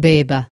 beba.